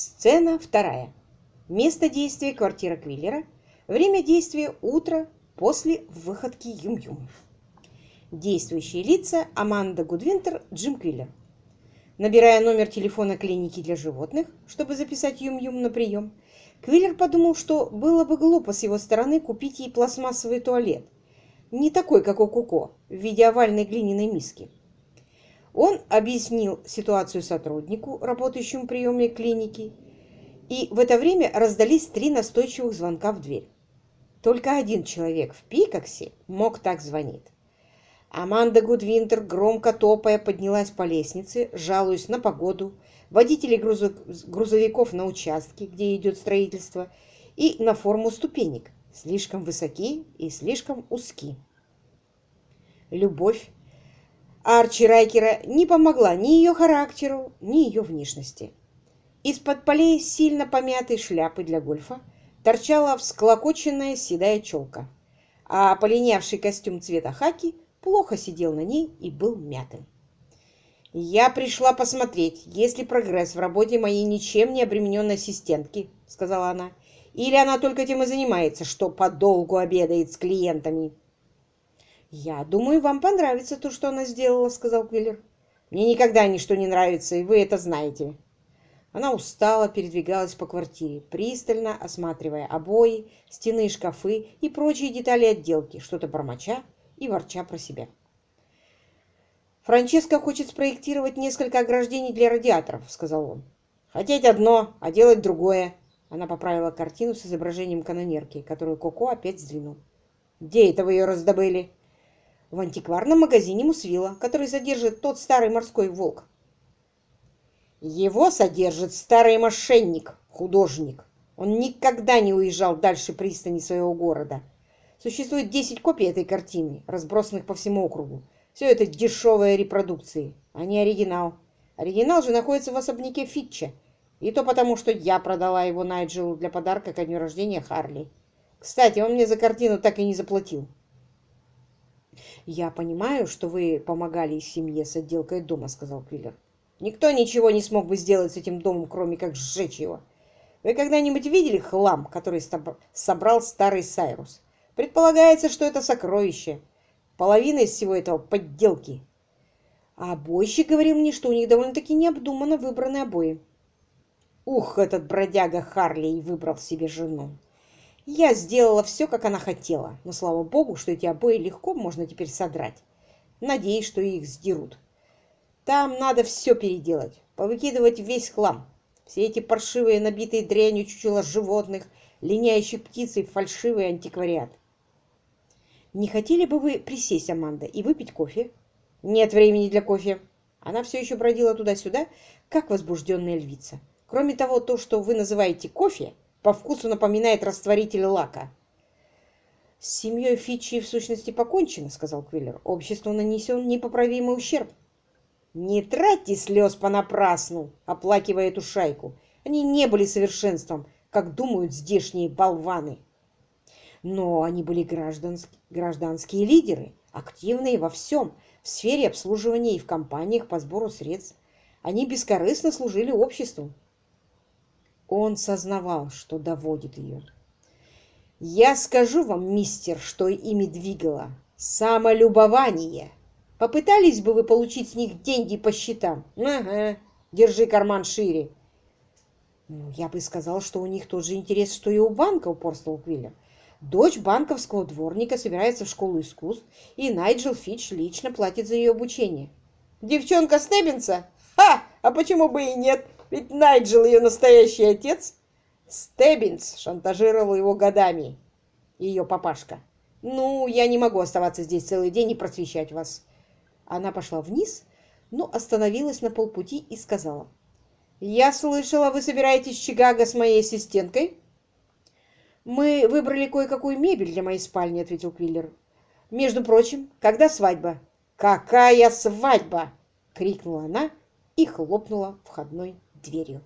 Сцена вторая. Место действия – квартира Квиллера. Время действия – утро после выходки Юм-Юм. Действующие лица – Аманда Гудвинтер, Джим Квиллер. Набирая номер телефона клиники для животных, чтобы записать Юм-Юм на прием, Квиллер подумал, что было бы глупо с его стороны купить ей пластмассовый туалет, не такой, как у Куко, в виде овальной глиняной миски. Он объяснил ситуацию сотруднику, работающему в приемной клиники, и в это время раздались три настойчивых звонка в дверь. Только один человек в Пикаксе мог так звонить. Аманда Гудвинтер, громко топая, поднялась по лестнице, жалуясь на погоду, водителей грузовиков на участке, где идет строительство, и на форму ступенек, слишком высоки и слишком узки. Любовь Арчи Райкера не помогла ни ее характеру, ни ее внешности. Из-под полей сильно помятой шляпы для гольфа торчала всклокоченная седая челка, а полинявший костюм цвета хаки плохо сидел на ней и был мятым. «Я пришла посмотреть, есть ли прогресс в работе моей ничем не обремененной ассистентки», — сказала она. «Или она только тем и занимается, что подолгу обедает с клиентами». «Я думаю, вам понравится то, что она сделала», — сказал Квиллер. «Мне никогда ничто не нравится, и вы это знаете». Она устало передвигалась по квартире, пристально осматривая обои, стены шкафы и прочие детали отделки, что-то бормоча и ворча про себя. «Франческо хочет спроектировать несколько ограждений для радиаторов», — сказал он. «Хотеть одно, а делать другое». Она поправила картину с изображением канонерки, которую Коко опять сдвинул. «Где это вы ее раздобыли?» В антикварном магазине Мусвила, который содержит тот старый морской волк. Его содержит старый мошенник, художник. Он никогда не уезжал дальше пристани своего города. Существует 10 копий этой картины, разбросанных по всему округу. Все это дешевые репродукции, а не оригинал. Оригинал же находится в особняке Фитча. И то потому, что я продала его Найджелу для подарка ко дню рождения Харли. Кстати, он мне за картину так и не заплатил. «Я понимаю, что вы помогали семье с отделкой дома», — сказал Квиллер. «Никто ничего не смог бы сделать с этим домом, кроме как сжечь его. Вы когда-нибудь видели хлам, который собрал старый Сайрус? Предполагается, что это сокровище. Половина из всего этого — подделки. А обойщик говорил мне, что у них довольно-таки необдуманно выбраны обои. Ух, этот бродяга Харли выбрал себе жену. Я сделала все, как она хотела, но слава богу, что эти обои легко можно теперь содрать. Надеюсь, что их сдерут. Там надо все переделать, повыкидывать весь хлам. Все эти паршивые, набитые дрянью чучела животных, линяющих птиц и фальшивый антиквариат. Не хотели бы вы присесть, Аманда, и выпить кофе? Нет времени для кофе. Она все еще бродила туда-сюда, как возбужденная львица. Кроме того, то, что вы называете кофе, по вкусу напоминает растворитель лака. «С семьей Фичи в сущности покончено», — сказал Квиллер. «Обществу нанесен непоправимый ущерб». «Не тратьте слез понапрасну», — оплакивая эту шайку. «Они не были совершенством, как думают здешние болваны». Но они были гражданские, гражданские лидеры, активные во всем, в сфере обслуживания и в компаниях по сбору средств. Они бескорыстно служили обществу. Он сознавал, что доводит ее. «Я скажу вам, мистер, что ими двигало. Самолюбование. Попытались бы вы получить с них деньги по счетам? Ага, держи карман шире». Ну, «Я бы сказал, что у них тот же интерес, что и у банка», — упорствовал Квиллер. Дочь банковского дворника собирается в школу искусств, и Найджел Фич лично платит за ее обучение. «Девчонка Стеббинса? Ха! А почему бы и нет?» Ведь Найджел ее настоящий отец. Стеббинс шантажировал его годами, ее папашка. Ну, я не могу оставаться здесь целый день и просвещать вас. Она пошла вниз, но остановилась на полпути и сказала. «Я слышала, вы собираетесь в Чикаго с моей ассистенткой?» «Мы выбрали кое-какую мебель для моей спальни», — ответил Квиллер. «Между прочим, когда свадьба?» «Какая свадьба?» — крикнула она и хлопнула входной дверью.